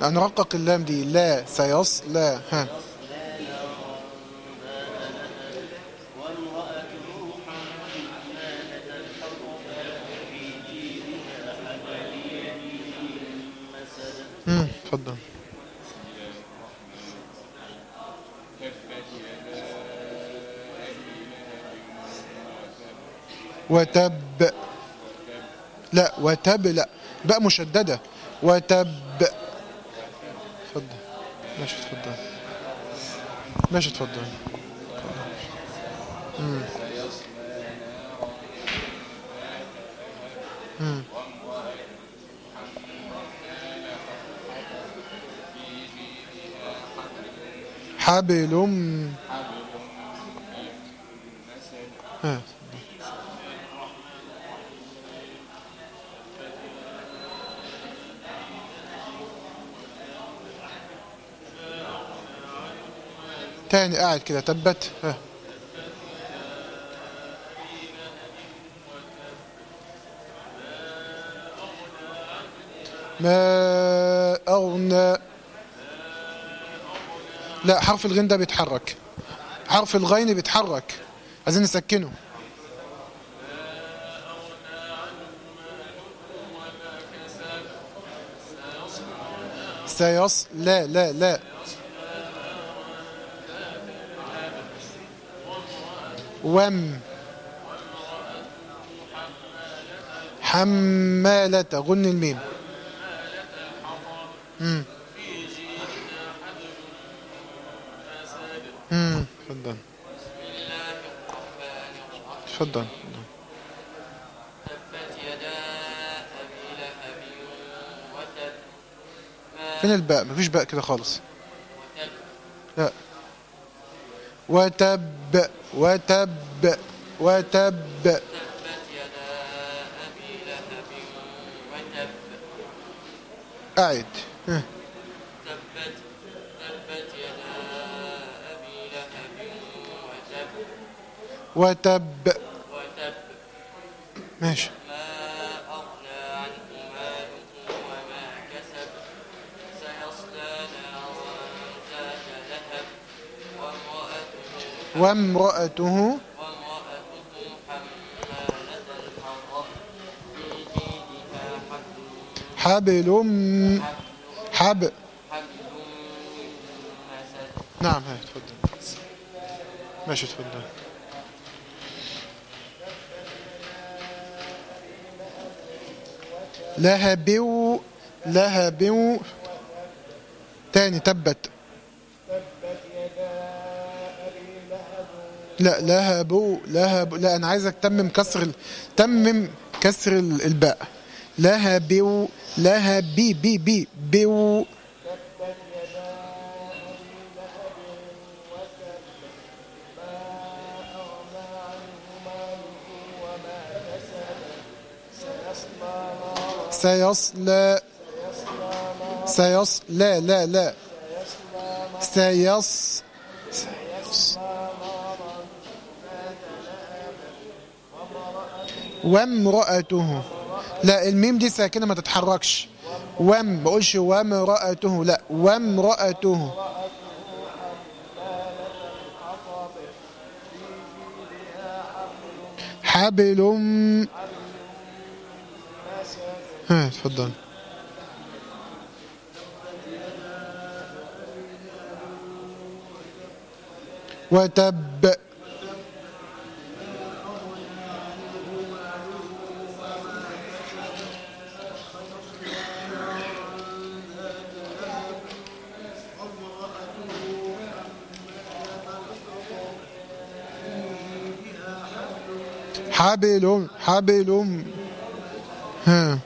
يعني رقق اللام دي لا سيصلى ها. وامرأته حمالة الحطب في جيدها حبل من مسد مم، تفضل تبت يدا أبي لهب وتب. لا وتب لا باء مشددة. وتب تفضل ماشي تفضل ماشي تفضل. حبل تاني قاعد كده تبت ها. ما أغنى لا حرف الغين ده بيتحرك. حرف الغين بيتحرك. عايزين نسكنه. سيص لا لا لا. وم. حمالة غن الميم. تفضل. تفضل. فين الباء؟ مفيش باء كده خالص. وتب وتب وتب. تبت يدا أبي لهب وتب أعد. تبت تبت يدا أبي لهب وتب وتب وتب. ماشي. وامرأته حبل حبل نعم هاي تفضل. ماشي تفضل. لهب لهب تاني تبت. لا لهب لهب لا أنا عايزك تمم كسر. تمم كسر ال- الباء. لهب لهب بي بي بي بيو. سيصلى سيص لا لا لا. سيص وامرأته. لا الميم دي ساكنة ما تتحركش. وام بقولش وامرأته. لا وامرأته. حبل. ها اتفضل. وتب. حبل حبل ها.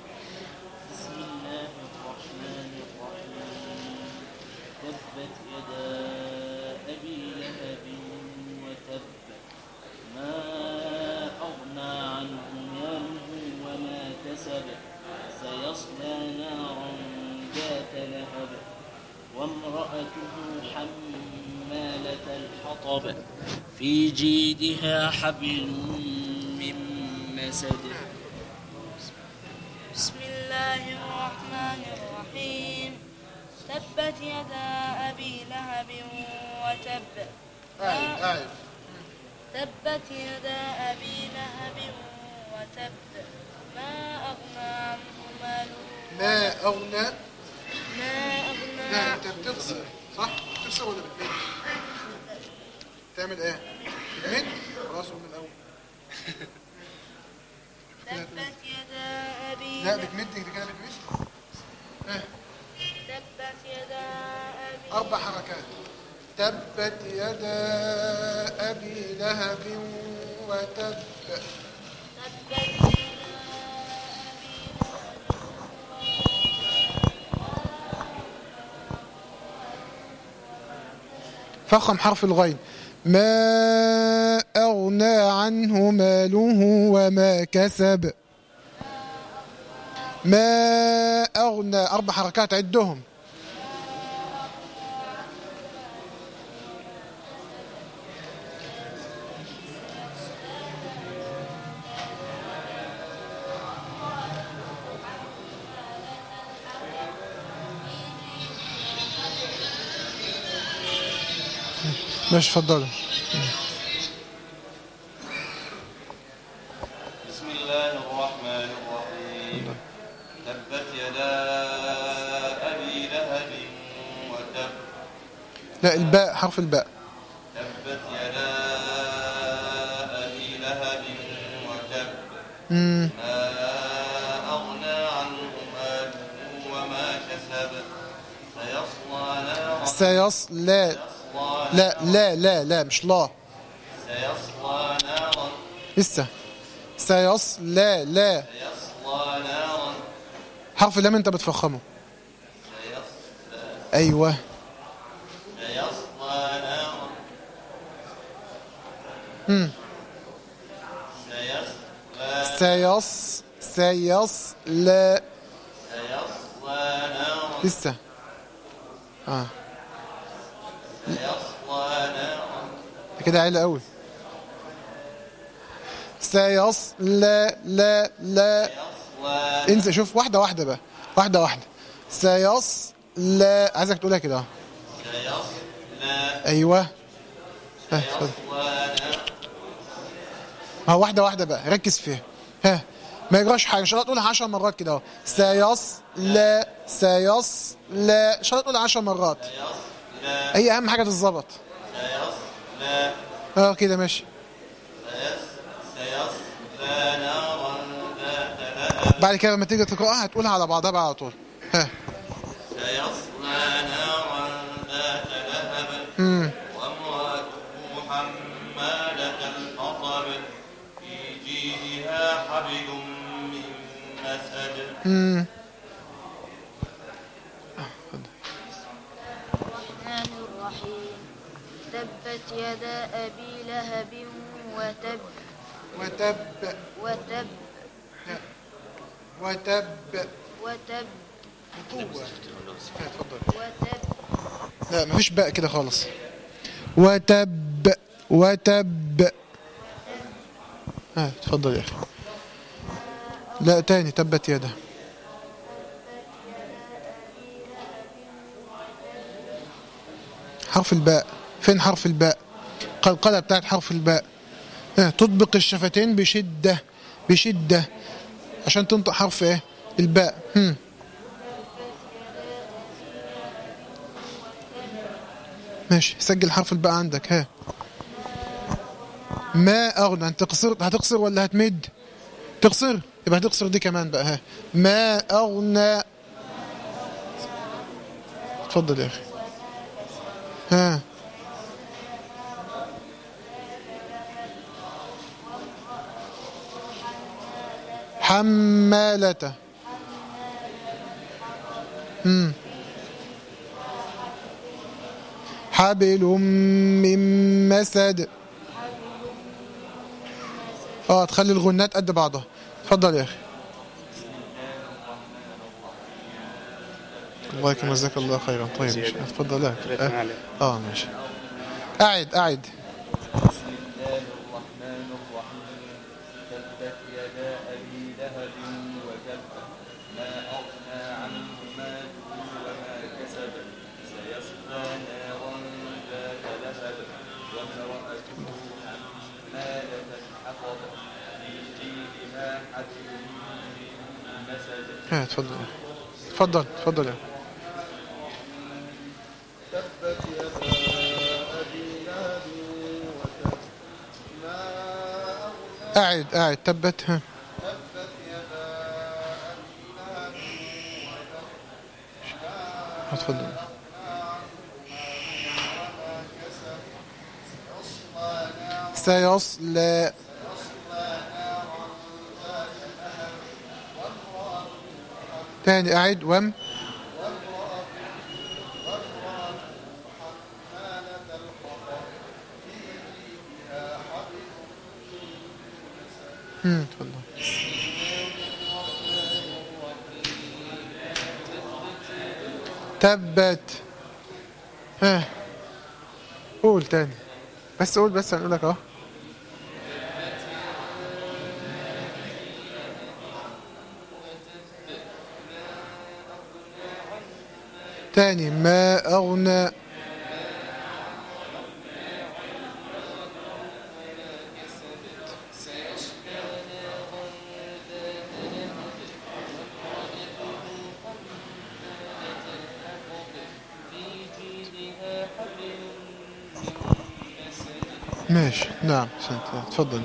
بسم فخم حرف الغين. ما أغنى عنه ماله وما كسب. ما أغنى أربع حركات عدهم. ماشي اتفضلوا بسم الله الرحمن الرحيم. تبت يدا أبي لهب وتب. لا الباء حرف الباء. تبت يدا أبي لهب وتب. ما أغنى عنه ماله وما كسب. سيصلى نارا سيصلى لا لا لا لا مش لا. سيصلى نارا. لسه. سيصلى لا. سيصلى نارا. حرف اللام انت بتفخمه. سيصلى. أيوه. سيصلى نارا. مم. سيصلى. سيص سيصلى. سيصلى نارا. لسه. آه سيصلى نارا ده كده عالي قوي. سيصلى لا لا سيصلى انسى شوف واحدة واحدة بقى. واحدة واحدة. سيصلى عايزك تقولها كده أيوه. ها ها واحدة واحدة بقى. ركز فيها. ها ما يجراش حاجة. إن شاء الله تقولها 10 مرات كده اهو. سيصلى سيصلى إن شاء الله تقولها 10 مرات. هي أهم حاجة تتظبط آه كده ماشي. بعد كده لما تيجي تقراها هتقولها على بعضها بقى على طول. ها. سيصلى نارا ذات لهب وامرأته حمالة الحطب في جيدها حبل من مسد يدا أبي لهب وتب وتب وتب وتب وتب وتب لا مفيش باء كده خالص وتب وتب ها اتفضل يا لا تاني تبت يده حرف الباء فين حرف الباء القلقلة بتاعت حرف الباء. ها، تطبق الشفتين بشدة بشدة. عشان تنطق حرف إيه؟ الباء. هم. ماشي سجل حرف الباء عندك. ها. ما أغنى. أنت قصر هتقصر ولا هتمد؟ تقصر يبقى هتقصر دي كمان بقى. ها. ما أغنى. اتفضل يا أخي. ها. حمالة. مم. حبل من مسد. آه تخلي الغنات قد بعضها. اتفضل يا أخي. الله يكرمك جزاك الله خيرا. طيب. اتفضل يا أخي. آه, آه ماشي. قاعد قاعد. ها اتفضل اتفضل يا. أخي. تبت يدا قاعد تبت ها. اتفضل سيصلى تاني أعد وم تبت. ها. قول تاني. بس قول بس هنقول لك اهو. تاني ما أغنى ماشي نعم. تفضل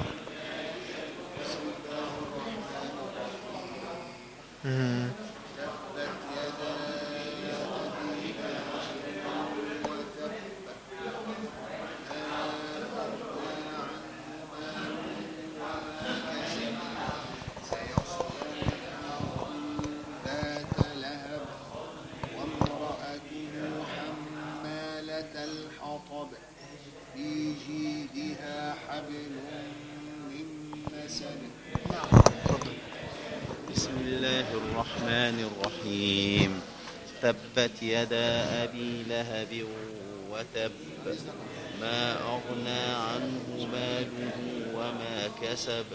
الرحمن الرحيم. تبت يدا أبي لهب وتب. ما أغنى عنه ماله وما كسب.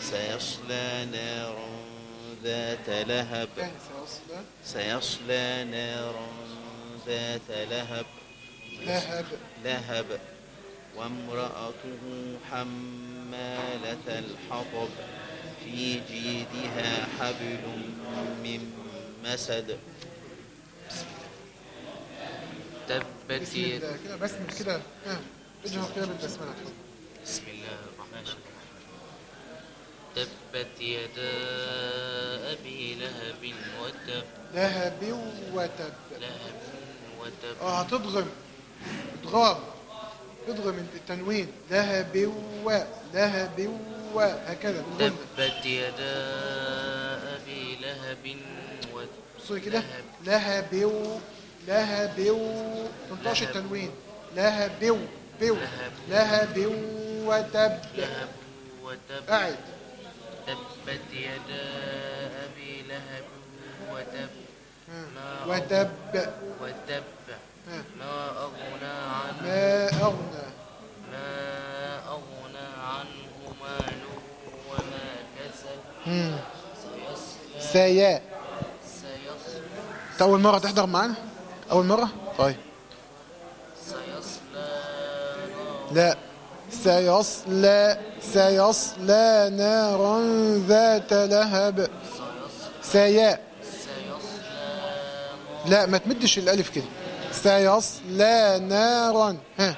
سيصلى نارا ذات لهب. سيصلى نارا ذات لهب. لهب. لهب. وامرأته حمالة الحطب. في جيدها حبل من مسد. تبت بسم يد الله كده بسم كده. اجهر اتفضل. بسم الله الرحمن الرحيم. تبت يدا أبي لهب وتب. لهب وتب. لهب وتب. آه هتضغم. ادغام ادغم التنوين لهب و لهب و هكذا. بالغنة تبت يدا أبي لهب وتب بصي كده. لهب و لهب و تنطقش التنوين. لهب و بو لهب. وتب لهب وتب قاعد تبت يدا أبي لهب وتب وتب وتب. ما أغنى عنه. ما أغنى. ما أغنى عنه ماله وما كسب. سيا سيصلى انت أول مرة تحضر معانا؟ أول مرة؟ طيب. سيصلى لا. سيصلى سيصلى نارا ذات لهب. سيا لا ما تمدش الألف كده. سيصلى نارا. ها.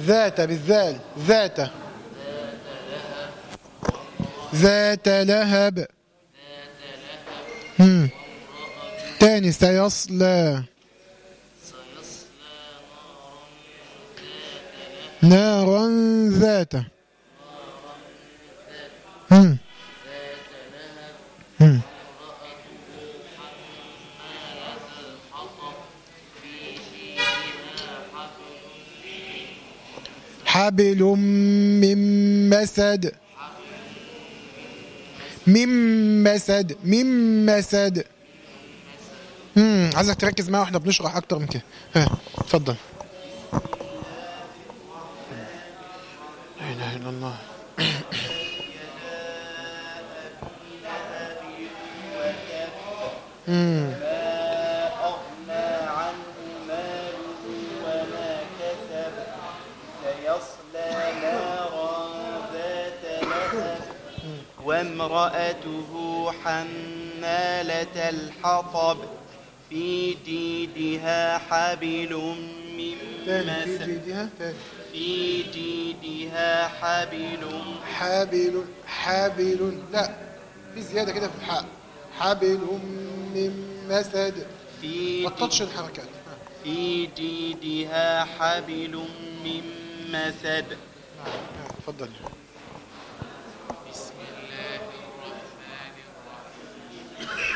ذات بالذال ذات. ذات لهب. هم. تاني سيصلى نارا ذات. هم. حبل من مسد. من مسد من مسد. امم عايزك تركز معايا وإحنا بنشرح أكتر من كده. اتفضل. لا إله إلا الله. امم وامرأته حمالة الحطب في جيدها حبل من مسد في جيدها حبل حابل حابل لا في زيادة كده في الحاء. حابل من مسد. في ما تطش الحركات. في جيدها حبل من مسد. ها، اتفضل بسم الله الرحمن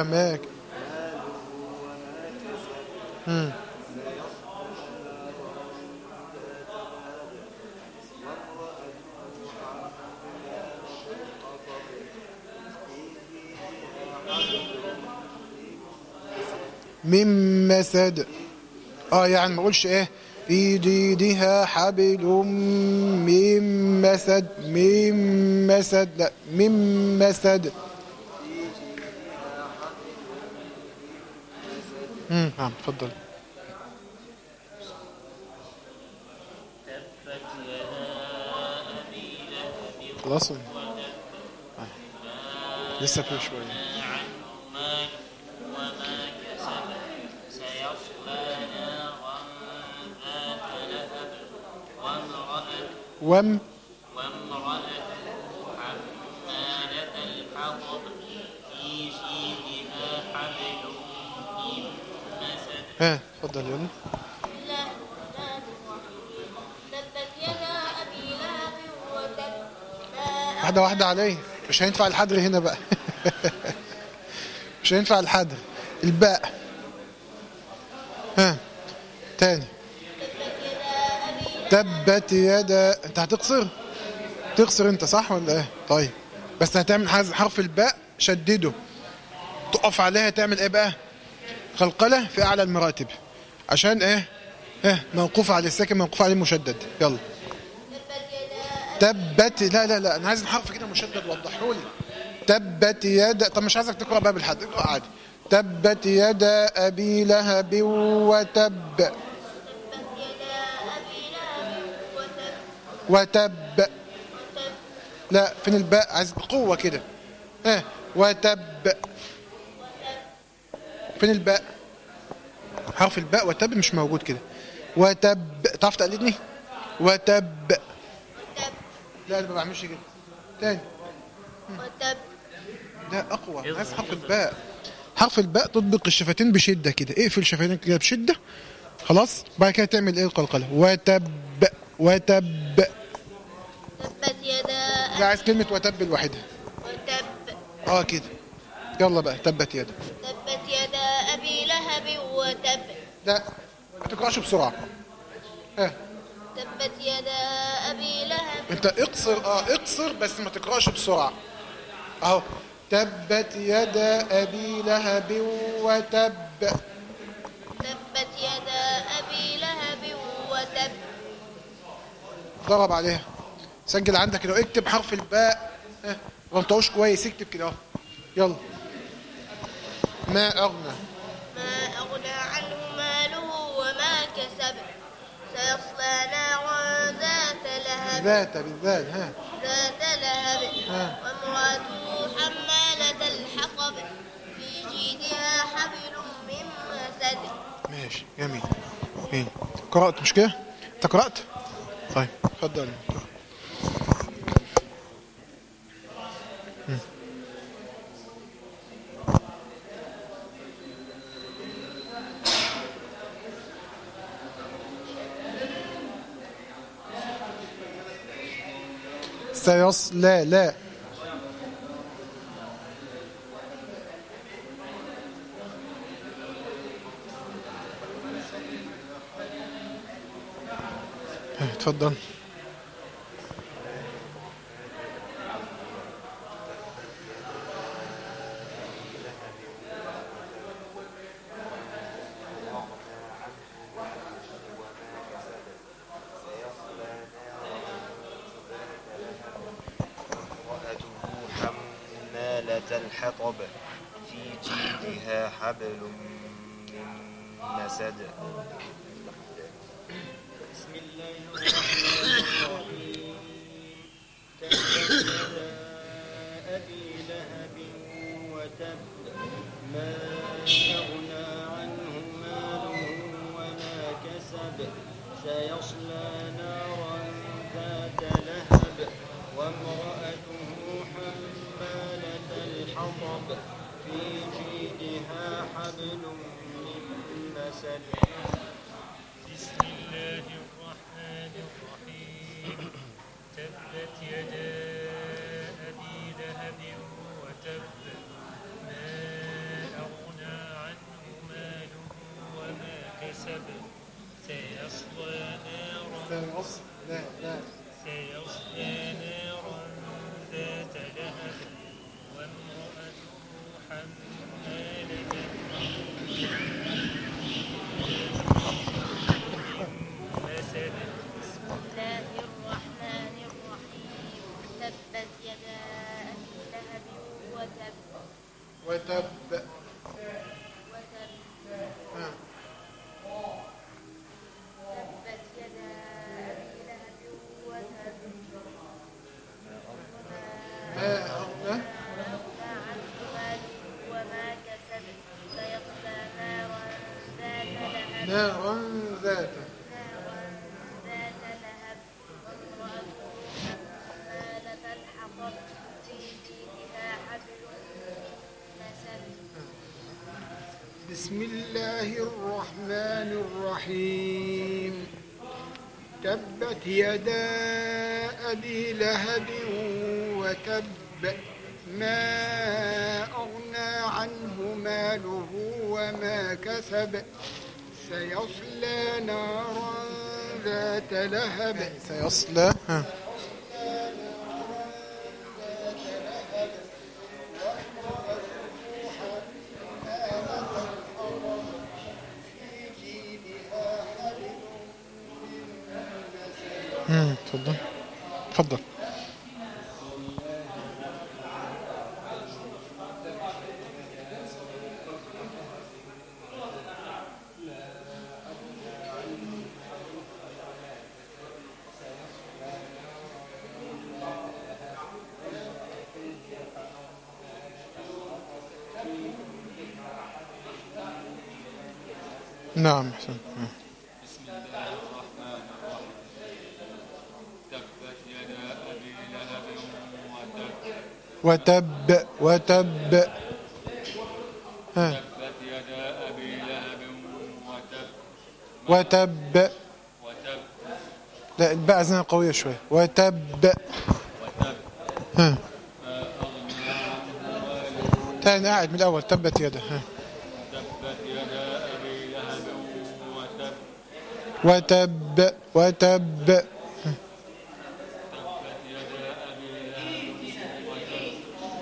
وما ك- مم. مسد. آه يعني ما اقولش إيه؟ في جيدها حبل من مسد. من مسد. لا من مسد امم نعم تفضل خلاص؟ آه. لسه في شوية وما لهب وتب ما واحدة واحدة عليه مش هينفع الحدر هنا بقى. مش هينفع الحدر. الباء. ها تاني. تبت يدا. أنت هتقصر؟ تقصر أنت صح ولا إيه؟ طيب. بس هتعمل حرف الباء شدده. تقف عليها تعمل إيه بقى؟ قلقلة في أعلى المراتب. عشان إيه؟ إيه؟ موقوف عليه الساكن موقوف عليه مشدد. يلا. تبت لا لا لا أنا عايز الحرف كده مشدد وضحوا لي. تبت يد طب مش عايزك تقرأ بقى بالحد اقرأ عادي. تبت يدا أبي لهب وتب. وتب. لا فين الباء؟ عايز بقوه كده. ها وتب. فين الباء؟ حرف الباء وتب مش موجود كده. وتب تعرف تقلدني؟ وتب. لا أنا ما بعملش كده. تاني. وتب لا اقوى عايز حرف الباء؟ حرف الباء تطبق الشفتين بشدة كده. اقفل شفتين كده بشدة. خلاص؟ بعد كده تعمل إيه القلقلة؟ وتب وتب. تبت يدا لا عايز كلمة وتب لوحدها. وتب. آه كده. يلا بقى تبت يدا تبت لا ما تقرأش بسرعة. ها تبت يدا أبي لهب. أنت اقصر آه اقصر بس ما تقرأش بسرعة. أهو. تبت يدا أبي لهب وتب. تبت يدا أبي لهب وتب. ضرب عليها. سجل عندك كده. اكتب حرف الباء. ها ما انطقوش كويس. اكتب كده أهو. يلا. ما أغنى. كسب سيصلى نارا ذات لهب. ذات بالذات ها. ذات لهب. ها. وامرأته حمالة الحطب. في جيدها حبل من مسد. ماشي جميل جميل. قرأت مش كده؟ أنت قرأت؟ طيب اتفضل. سيصلى لا اتفضل امرأته يدا أبي لهب وتب ما أغنى عنه ماله وما كسب سيصلى نارا ذات لهب. سيصلى وتب وتب. ها. وتب. لا الباء زينها قوية شوية. وتب. ها. تاني قاعد من الأول تبت يده. ها. وتب وتب وتب تبت يدا أبي لهب وتب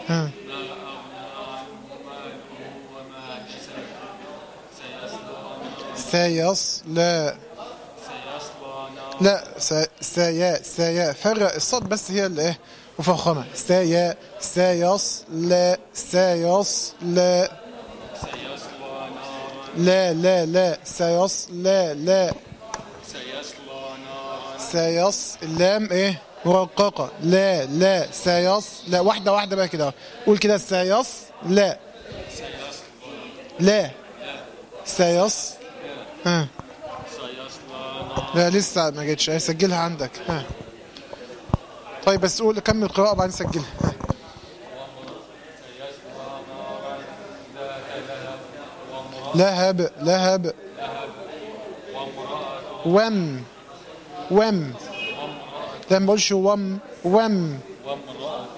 ها ما أغنى عنه ماله وما كسب سيصلى لا. س- سيا سيا. فرق الصوت بس هي اللي إيه؟ مفخمة. سيا سيصلى سيصلى لا. لا لا لا. سيصلى نارا سيص اللام إيه؟ مرققة. لا لا. سيص لا. واحدة واحدة بقى كده. قول كده. سيص لا. لا. سيص لا لسه ما جتش إيه سجلها عندك. ها. طيب بس قول كمل قراءة بعدين سجلها. ها. لهب لهب. وم. وم. لا ما بقولش وم وم وامرأته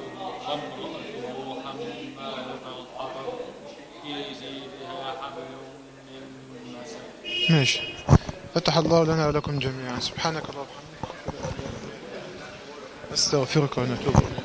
وامرأته حمالة الحطب في جيدها حبل من مسد ماشي. فتح الله لنا ولكم جميعا. سبحانك اللهم وبحمدك. أستغفرك ونتوب إليك.